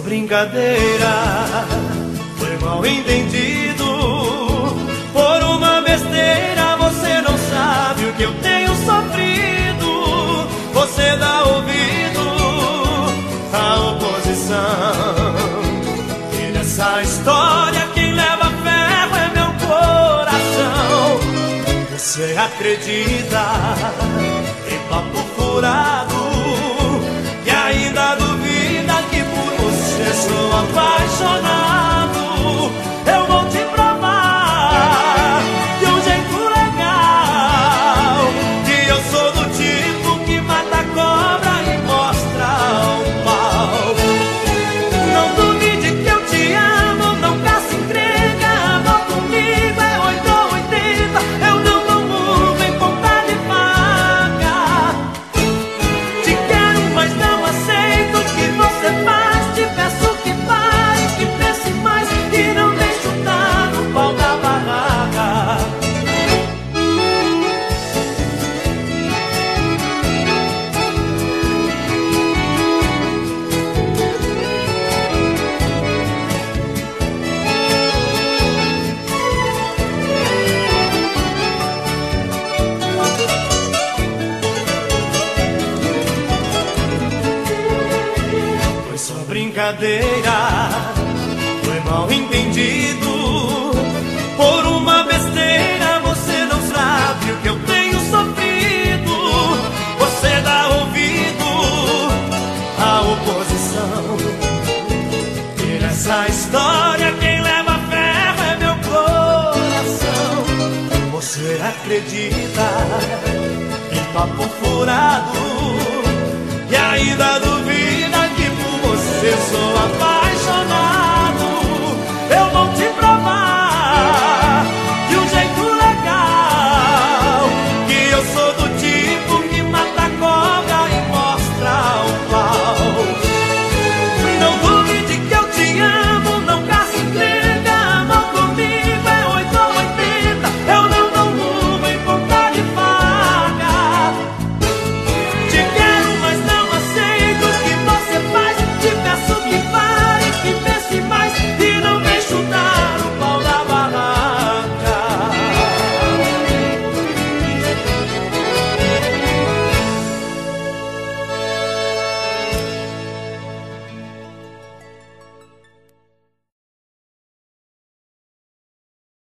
brincadeira foi mal entendido. Por uma besteira você não sabe o que eu tenho sofrido. Você dá ouvido à oposição. E nessa história quem leva ferro é meu coração. Você acredita você sou brincadeira, foi mal entendido. Por uma besteira você não sabe o que eu tenho sofrido. Você dá ouvido à oposição. E nessa história quem leva ferro é meu coração. Você acredita em papo furado e ainda você sou apaixonado.